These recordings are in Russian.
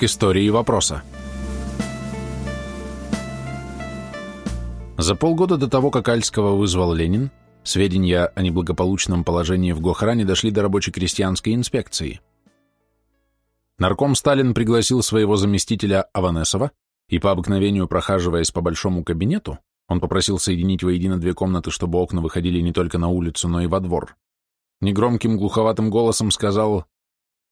к истории вопроса. За полгода до того, как Альского вызвал Ленин, сведения о неблагополучном положении в Гохране дошли до рабоче-крестьянской инспекции. Нарком Сталин пригласил своего заместителя Аванесова, и по обыкновению, прохаживаясь по большому кабинету, он попросил соединить воедино две комнаты, чтобы окна выходили не только на улицу, но и во двор. Негромким глуховатым голосом сказал,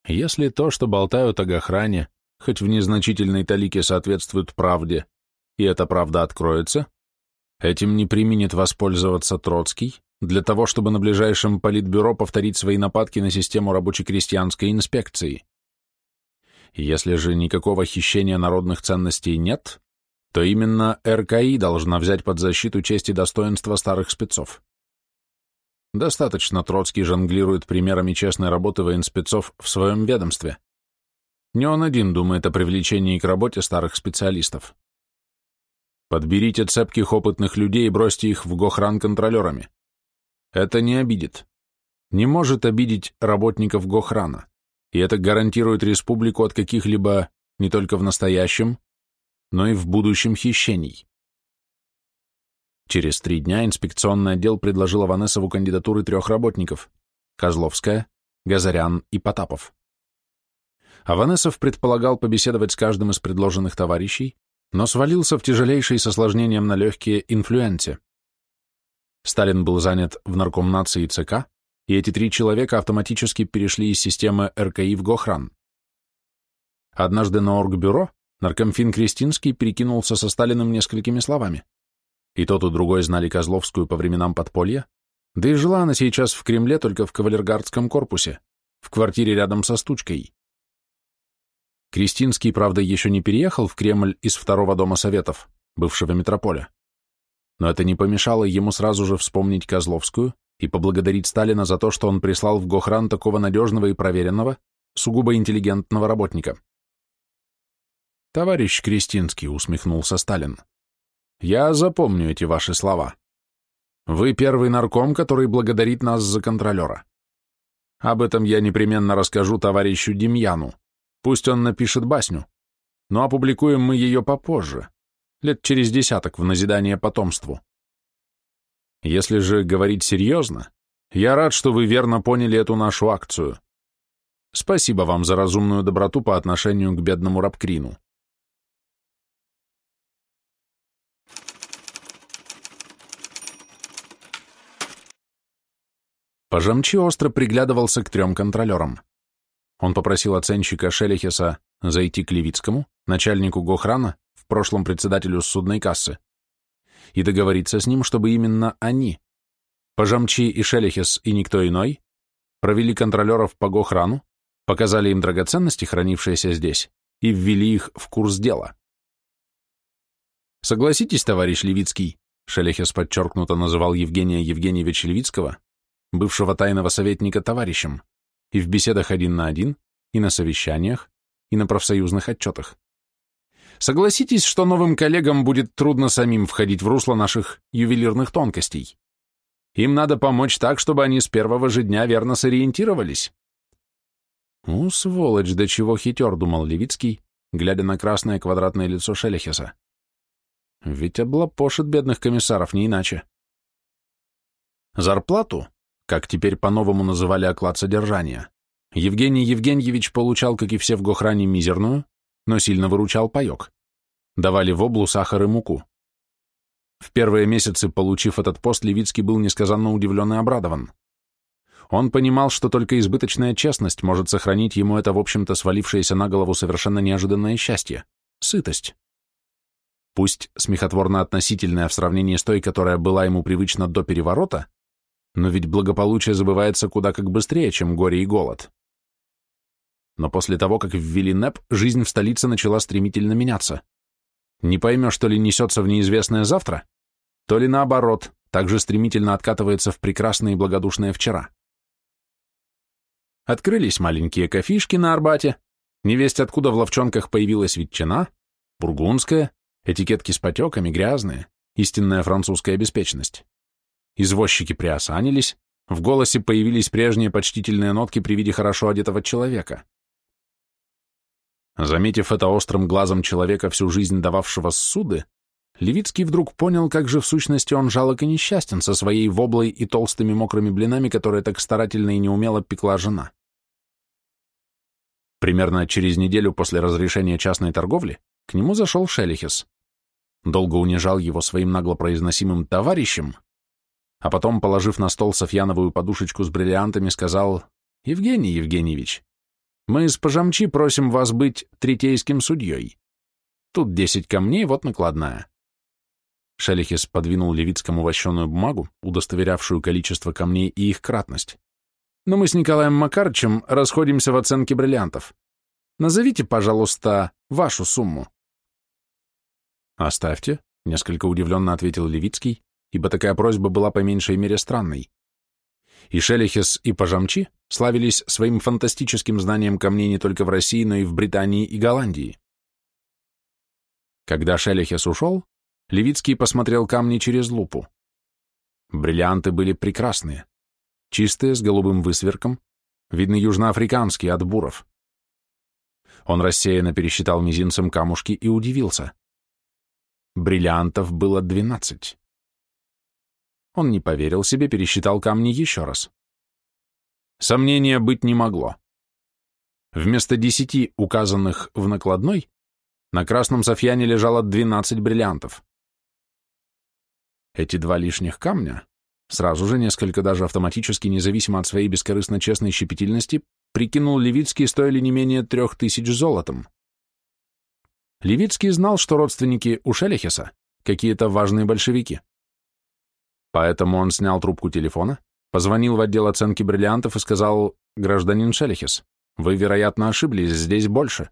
«Если то, что болтают о Гохране, хоть в незначительной талике соответствует правде, и эта правда откроется, Этим не применит воспользоваться Троцкий для того, чтобы на ближайшем политбюро повторить свои нападки на систему рабоче-крестьянской инспекции. Если же никакого хищения народных ценностей нет, то именно РКИ должна взять под защиту честь и достоинство старых спецов. Достаточно Троцкий жонглирует примерами честной работы военспецов в своем ведомстве. Не он один думает о привлечении к работе старых специалистов. Подберите цепких опытных людей и бросьте их в Гохран контролерами. Это не обидит. Не может обидеть работников Гохрана. И это гарантирует республику от каких-либо, не только в настоящем, но и в будущем хищений. Через три дня инспекционный отдел предложил Аванесову кандидатуры трех работников – Козловская, Газарян и Потапов. Аванесов предполагал побеседовать с каждым из предложенных товарищей, но свалился в тяжелейший с осложнением на легкие инфлюенте. Сталин был занят в наркомнации ЦК, и эти три человека автоматически перешли из системы РКИ в Гохран. Однажды на оргбюро наркомфин Кристинский перекинулся со Сталиным несколькими словами. И тот, и другой знали Козловскую по временам подполья, да и жила она сейчас в Кремле только в кавалергардском корпусе, в квартире рядом со Стучкой. Кристинский, правда, еще не переехал в Кремль из второго дома Советов, бывшего метрополя. Но это не помешало ему сразу же вспомнить Козловскую и поблагодарить Сталина за то, что он прислал в Гохран такого надежного и проверенного, сугубо интеллигентного работника. «Товарищ Кристинский», — усмехнулся Сталин, — «я запомню эти ваши слова. Вы первый нарком, который благодарит нас за контролера. Об этом я непременно расскажу товарищу Демьяну. Пусть он напишет басню, но опубликуем мы ее попозже, лет через десяток в назидание потомству. Если же говорить серьезно, я рад, что вы верно поняли эту нашу акцию. Спасибо вам за разумную доброту по отношению к бедному Рабкрину. Пожамчи остро приглядывался к трем контролерам. Он попросил оценщика Шелехеса зайти к Левицкому, начальнику Гохрана, в прошлом председателю судной кассы, и договориться с ним, чтобы именно они, Пожамчи и Шелехес и никто иной, провели контролеров по Гохрану, показали им драгоценности, хранившиеся здесь, и ввели их в курс дела. Согласитесь, товарищ Левицкий, Шелехес подчеркнуто называл Евгения Евгеньевича Левицкого, бывшего тайного советника, товарищем, и в беседах один на один, и на совещаниях, и на профсоюзных отчетах. Согласитесь, что новым коллегам будет трудно самим входить в русло наших ювелирных тонкостей. Им надо помочь так, чтобы они с первого же дня верно сориентировались. «Ну, сволочь, до чего хитер», — думал Левицкий, глядя на красное квадратное лицо Шелехеса. «Ведь облапошит бедных комиссаров, не иначе». Зарплату, как теперь по-новому называли оклад содержания, Евгений Евгеньевич получал, как и все в Гохране, мизерную, но сильно выручал паек. Давали в облу сахар и муку. В первые месяцы, получив этот пост, Левицкий был несказанно удивлен и обрадован. Он понимал, что только избыточная честность может сохранить ему это, в общем-то, свалившееся на голову совершенно неожиданное счастье — сытость. Пусть смехотворно относительная в сравнении с той, которая была ему привычна до переворота, но ведь благополучие забывается куда как быстрее, чем горе и голод. Но после того, как ввели НЭП, жизнь в столице начала стремительно меняться. Не поймешь, то ли несется в неизвестное завтра, то ли наоборот, так же стремительно откатывается в прекрасное и благодушное вчера. Открылись маленькие кофишки на Арбате, невесть откуда в ловчонках появилась ветчина, бургундская, этикетки с потеками, грязные, истинная французская беспечность. Извозчики приосанились, в голосе появились прежние почтительные нотки при виде хорошо одетого человека. Заметив это острым глазом человека, всю жизнь дававшего суды, Левицкий вдруг понял, как же в сущности он жалок и несчастен со своей воблой и толстыми мокрыми блинами, которые так старательно и неумело пекла жена. Примерно через неделю после разрешения частной торговли к нему зашел Шелихес. Долго унижал его своим нагло произносимым «товарищем», а потом, положив на стол софьяновую подушечку с бриллиантами, сказал «Евгений Евгеньевич, мы с Пожамчи просим вас быть третейским судьей. Тут десять камней, вот накладная». Шелихес подвинул Левицкому вощеную бумагу, удостоверявшую количество камней и их кратность. «Но мы с Николаем Макарычем расходимся в оценке бриллиантов. Назовите, пожалуйста, вашу сумму». «Оставьте», — несколько удивленно ответил Левицкий, ибо такая просьба была по меньшей мере странной. И Шелихес, и Пожамчи славились своим фантастическим знанием камней не только в России, но и в Британии и Голландии. Когда Шелихес ушел, Левицкий посмотрел камни через лупу. Бриллианты были прекрасные, чистые, с голубым высверком, видны южноафриканские от буров. Он рассеянно пересчитал мизинцем камушки и удивился. Бриллиантов было двенадцать. Он не поверил себе, пересчитал камни еще раз. Сомнения быть не могло. Вместо десяти, указанных в накладной, на красном софьяне лежало двенадцать бриллиантов. Эти два лишних камня, сразу же несколько даже автоматически, независимо от своей бескорыстно честной щепетильности, прикинул Левицкий, стоили не менее трех тысяч золотом. Левицкий знал, что родственники у Шелехеса какие-то важные большевики. Поэтому он снял трубку телефона, позвонил в отдел оценки бриллиантов и сказал, «Гражданин Шелехес, вы, вероятно, ошиблись, здесь больше».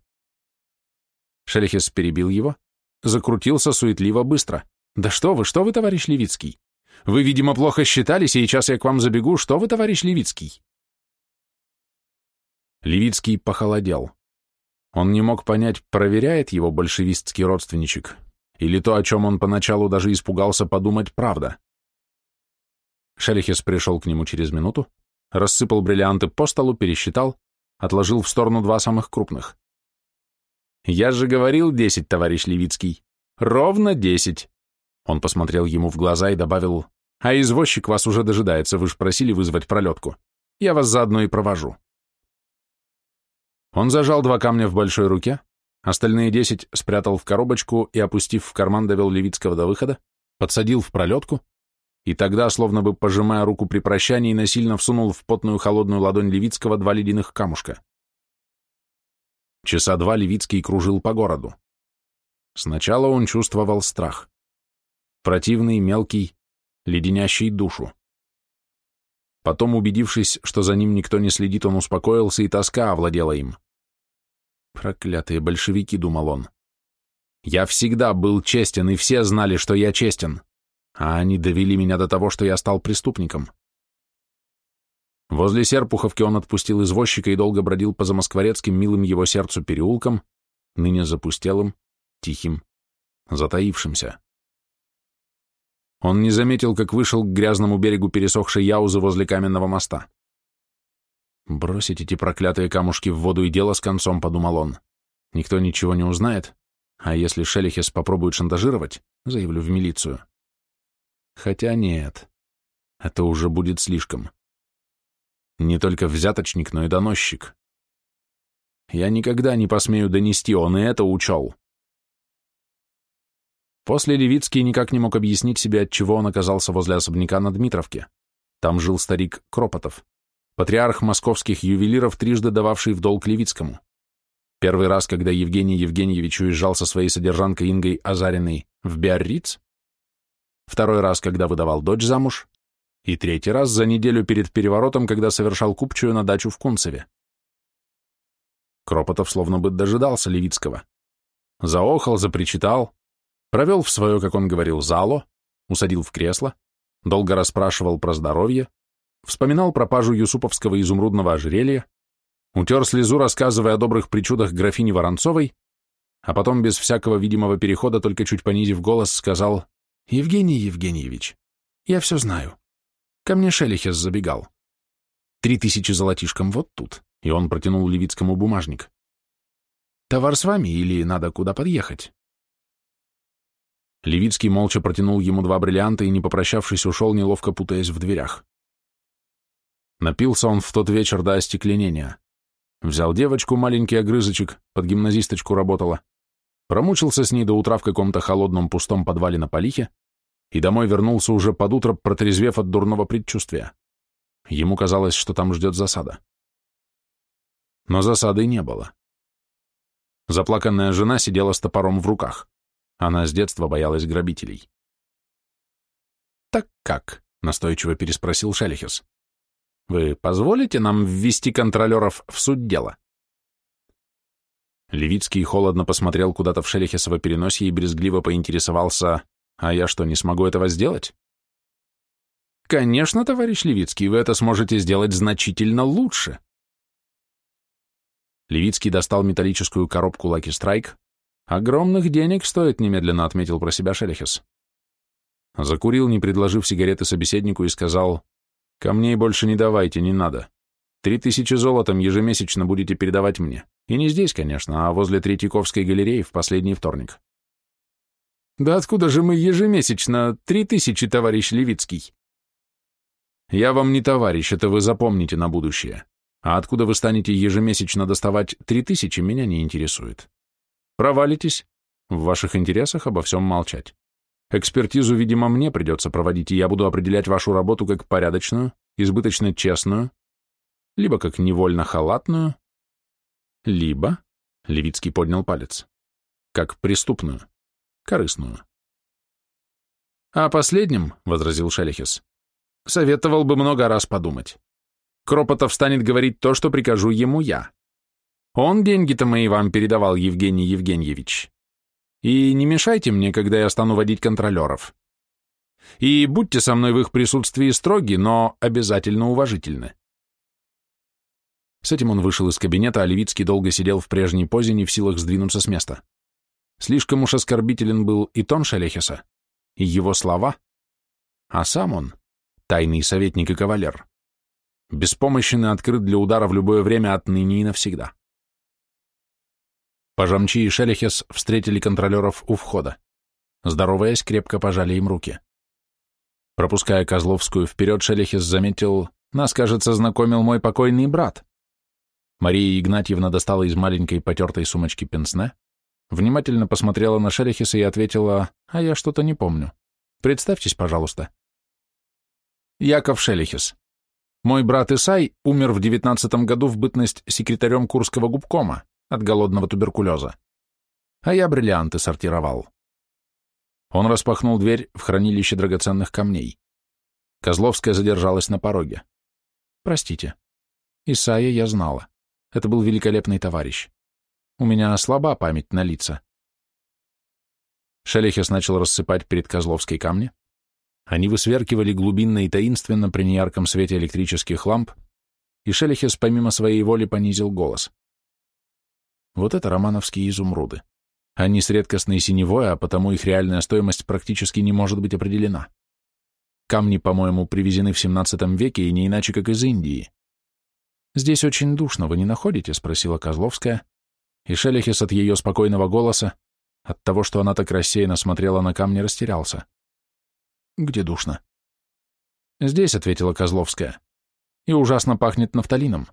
Шелехес перебил его, закрутился суетливо быстро. «Да что вы, что вы, товарищ Левицкий? Вы, видимо, плохо считали, сейчас я к вам забегу. Что вы, товарищ Левицкий?» Левицкий похолодел. Он не мог понять, проверяет его большевистский родственничек, или то, о чем он поначалу даже испугался подумать, правда. Шелихес пришел к нему через минуту, рассыпал бриллианты по столу, пересчитал, отложил в сторону два самых крупных. «Я же говорил десять, товарищ Левицкий. Ровно десять!» Он посмотрел ему в глаза и добавил, «А извозчик вас уже дожидается, вы ж просили вызвать пролетку. Я вас заодно и провожу». Он зажал два камня в большой руке, остальные десять спрятал в коробочку и, опустив в карман, довел Левицкого до выхода, подсадил в пролетку, и тогда, словно бы пожимая руку при прощании, насильно всунул в потную холодную ладонь Левицкого два ледяных камушка. Часа два Левицкий кружил по городу. Сначала он чувствовал страх. Противный, мелкий, леденящий душу. Потом, убедившись, что за ним никто не следит, он успокоился, и тоска овладела им. Проклятые большевики, думал он. Я всегда был честен, и все знали, что я честен, а они довели меня до того, что я стал преступником. Возле Серпуховки он отпустил извозчика и долго бродил по замоскворецким милым его сердцу переулкам, ныне запустелым, тихим, затаившимся. Он не заметил, как вышел к грязному берегу пересохшей яузы возле каменного моста. «Бросить эти проклятые камушки в воду и дело с концом», — подумал он. «Никто ничего не узнает, а если Шелихес попробует шантажировать, заявлю в милицию». Хотя нет, это уже будет слишком. Не только взяточник, но и доносчик. Я никогда не посмею донести, он и это учел. После Левицкий никак не мог объяснить себе, от чего он оказался возле особняка на Дмитровке. Там жил старик Кропотов патриарх московских ювелиров, трижды дававший в долг Левицкому. Первый раз, когда Евгений Евгеньевич уезжал со своей содержанкой Ингой Азариной в Биарриц, второй раз, когда выдавал дочь замуж, и третий раз за неделю перед переворотом, когда совершал купчую на дачу в Кунцеве. Кропотов словно бы дожидался Левицкого. Заохал, запричитал, провел в свое, как он говорил, зало, усадил в кресло, долго расспрашивал про здоровье, вспоминал пропажу юсуповского изумрудного ожерелья, утер слезу, рассказывая о добрых причудах графини Воронцовой, а потом без всякого видимого перехода, только чуть понизив голос, сказал «Евгений Евгеньевич, я все знаю. Ко мне Шелихес забегал. Три тысячи золотишком вот тут». И он протянул Левицкому бумажник. Товар с вами или надо куда подъехать?» Левицкий молча протянул ему два бриллианта и, не попрощавшись, ушел, неловко путаясь в дверях. Напился он в тот вечер до остекленения. Взял девочку, маленький огрызочек, под гимназисточку работала, промучился с ней до утра в каком-то холодном пустом подвале на Полихе и домой вернулся уже под утро, протрезвев от дурного предчувствия. Ему казалось, что там ждет засада. Но засады не было. Заплаканная жена сидела с топором в руках. Она с детства боялась грабителей. «Так как?» — настойчиво переспросил Шелихес. «Вы позволите нам ввести контролеров в суть дела?» Левицкий холодно посмотрел куда-то в Шелихесово переносье и брезгливо поинтересовался, «А я что, не смогу этого сделать?» «Конечно, товарищ Левицкий, вы это сможете сделать значительно лучше», Левицкий достал металлическую коробку Lucky Strike. «Огромных денег стоит», — немедленно отметил про себя Шелехес. Закурил, не предложив сигареты собеседнику, и сказал, «Камней больше не давайте, не надо. Три тысячи золотом ежемесячно будете передавать мне. И не здесь, конечно, а возле Третьяковской галереи в последний вторник». «Да откуда же мы ежемесячно три тысячи, товарищ Левицкий?» «Я вам не товарищ, это вы запомните на будущее. А откуда вы станете ежемесячно доставать три тысячи, меня не интересует. Провалитесь. В ваших интересах обо всем молчать. Экспертизу, видимо, мне придется проводить, и я буду определять вашу работу как порядочную, избыточно честную, либо как невольно халатную, либо, Левицкий поднял палец, как преступную, корыстную. «О последнем, — возразил Шелехес, — советовал бы много раз подумать. Кропотов станет говорить то, что прикажу ему я. Он деньги-то мои вам передавал, Евгений Евгеньевич. И не мешайте мне, когда я стану водить контролеров. И будьте со мной в их присутствии строги, но обязательно уважительны. С этим он вышел из кабинета, а Левицкий долго сидел в прежней позе, не в силах сдвинуться с места. Слишком уж оскорбителен был и тон Шелехеса, и его слова, а сам он — тайный советник и кавалер беспомощен и открыт для удара в любое время отныне и навсегда. Пожамчи и Шелехес встретили контролеров у входа. Здороваясь, крепко пожали им руки. Пропуская Козловскую вперед, Шелехес заметил, нас, кажется, знакомил мой покойный брат. Мария Игнатьевна достала из маленькой потертой сумочки пенсне, внимательно посмотрела на Шелехеса и ответила, а я что-то не помню. Представьтесь, пожалуйста. Яков Шелехес, мой брат Исай умер в девятнадцатом году в бытность секретарем Курского губкома от голодного туберкулеза. А я бриллианты сортировал. Он распахнул дверь в хранилище драгоценных камней. Козловская задержалась на пороге. «Простите. Исая я знала. Это был великолепный товарищ. У меня слаба память на лица». Шелехес начал рассыпать перед Козловской камни, они высверкивали глубинно и таинственно при неярком свете электрических ламп, и Шелихес помимо своей воли понизил голос. Вот это романовские изумруды. Они с редкостной синевой, а потому их реальная стоимость практически не может быть определена. Камни, по-моему, привезены в XVII веке и не иначе, как из Индии. «Здесь очень душно, вы не находите?» — спросила Козловская, и Шелихес от ее спокойного голоса, от того, что она так рассеянно смотрела на камни, растерялся. Где душно? Здесь, ответила Козловская. И ужасно пахнет нафталином.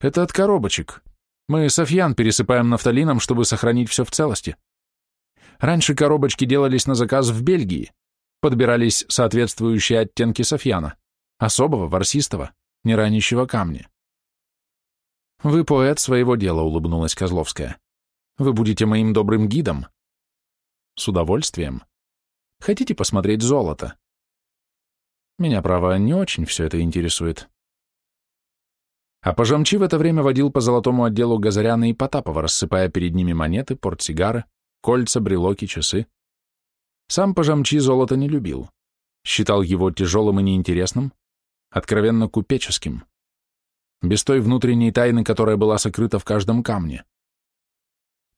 Это от коробочек. Мы софьян пересыпаем нафталином, чтобы сохранить все в целости. Раньше коробочки делались на заказ в Бельгии. Подбирались соответствующие оттенки софьяна. Особого, ворсистого, не ранящего камня. «Вы поэт своего дела», — улыбнулась Козловская. «Вы будете моим добрым гидом». «С удовольствием», Хотите посмотреть золото? Меня, право, не очень все это интересует. А Пожамчи в это время водил по золотому отделу Газаряна и Потапова, рассыпая перед ними монеты, портсигары, кольца, брелоки, часы. Сам Пожамчи золото не любил. Считал его тяжелым и неинтересным, откровенно купеческим, без той внутренней тайны, которая была сокрыта в каждом камне.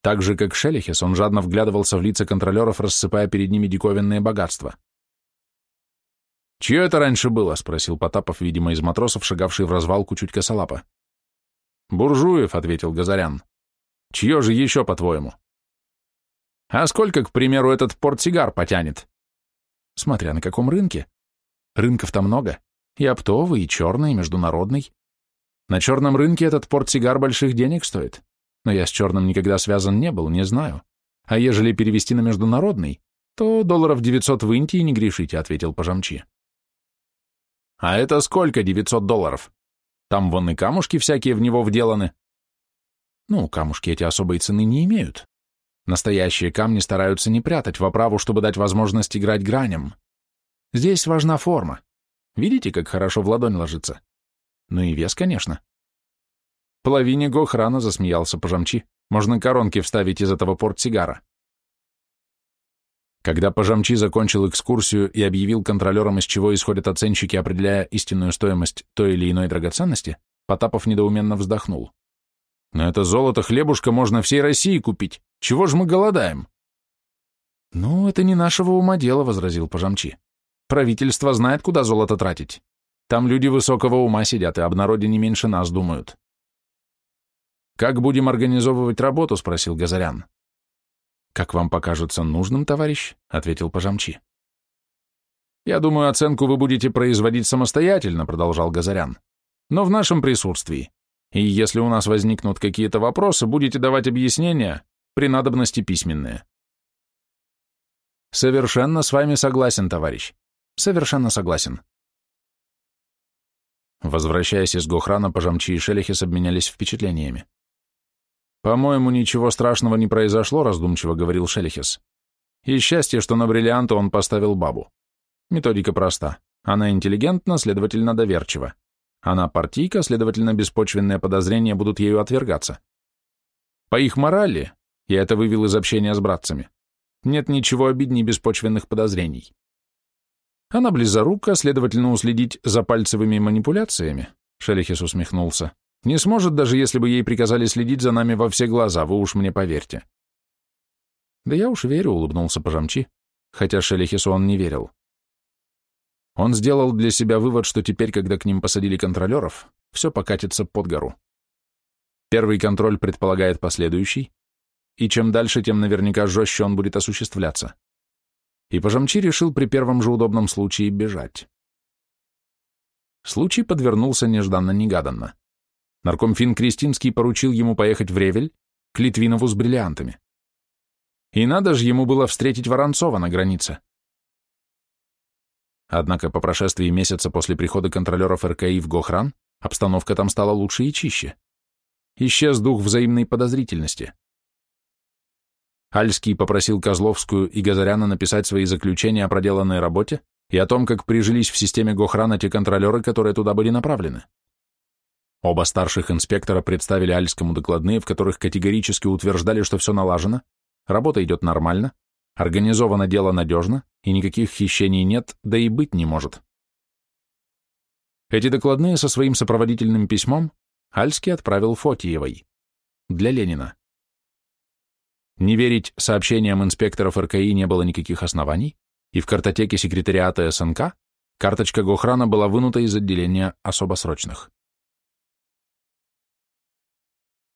Так же, как Шелихес, он жадно вглядывался в лица контролеров, рассыпая перед ними диковинные богатства. «Чье это раньше было?» — спросил Потапов, видимо, из матросов, шагавший в развалку чуть косолапо. «Буржуев», — ответил Газарян. Чье же еще, по-твоему? А сколько, к примеру, этот портсигар потянет? Смотря на каком рынке. Рынков-то много. И оптовый, и черный, и международный. На черном рынке этот портсигар больших денег стоит. Но я с черным никогда связан не был, не знаю. А ежели перевести на международный, то долларов 900 в Индии не грешите, ответил пожамчи. А это сколько 900 долларов? Там вон и камушки всякие в него вделаны. Ну, камушки эти особой цены не имеют. Настоящие камни стараются не прятать в оправу, чтобы дать возможность играть граням. Здесь важна форма. Видите, как хорошо в ладонь ложится? Ну и вес, конечно. Половине Гохрана засмеялся пожамчи. Можно коронки вставить из этого портсигара. Когда Пожамчи закончил экскурсию и объявил контролерам, из чего исходят оценщики, определяя истинную стоимость той или иной драгоценности, Потапов недоуменно вздохнул. «Но это золото хлебушка можно всей России купить. Чего ж мы голодаем?» «Ну, это не нашего ума дело», — возразил Пожамчи. «Правительство знает, куда золото тратить. Там люди высокого ума сидят и об народе не меньше нас думают». «Как будем организовывать работу?» — спросил Газарян. «Как вам покажется нужным, товарищ?» — ответил Пожамчи. «Я думаю, оценку вы будете производить самостоятельно», — продолжал Газарян. «Но в нашем присутствии. И если у нас возникнут какие-то вопросы, будете давать объяснения, при надобности письменные. Совершенно с вами согласен, товарищ. Совершенно согласен. Возвращаясь из Гохрана, Пожамчи и Шелехис обменялись впечатлениями. «По-моему, ничего страшного не произошло», — раздумчиво говорил Шелехис. «И счастье, что на бриллианту он поставил бабу. Методика проста. Она интеллигентна, следовательно, доверчива. Она партийка, следовательно, беспочвенные подозрения будут ею отвергаться. По их морали, я это вывел из общения с братцами. Нет ничего обидней беспочвенных подозрений. Она близорука, следовательно, уследить за пальцевыми манипуляциями, Шелихис усмехнулся. Не сможет, даже если бы ей приказали следить за нами во все глаза, вы уж мне поверьте. Да я уж верю, улыбнулся Пожамчи, хотя Шелихису он не верил. Он сделал для себя вывод, что теперь, когда к ним посадили контролеров, все покатится под гору. Первый контроль предполагает последующий, и чем дальше, тем наверняка жестче он будет осуществляться. И Пожамчи решил при первом же удобном случае бежать. Случай подвернулся нежданно-негаданно. Наркомфин Кристинский поручил ему поехать в Ревель к Литвинову с бриллиантами. И надо же ему было встретить Воронцова на границе. Однако по прошествии месяца после прихода контролеров РКИ в Гохран обстановка там стала лучше и чище. Исчез дух взаимной подозрительности. Альский попросил Козловскую и Газаряна написать свои заключения о проделанной работе и о том, как прижились в системе Гохрана те контролеры, которые туда были направлены. Оба старших инспектора представили Альскому докладные, в которых категорически утверждали, что все налажено, работа идет нормально, организовано дело надежно, и никаких хищений нет, да и быть не может. Эти докладные со своим сопроводительным письмом Альский отправил Фотиевой для Ленина. Не верить сообщениям инспекторов РКИ не было никаких оснований, и в картотеке секретариата СНК карточка Гохрана была вынута из отделения особо срочных.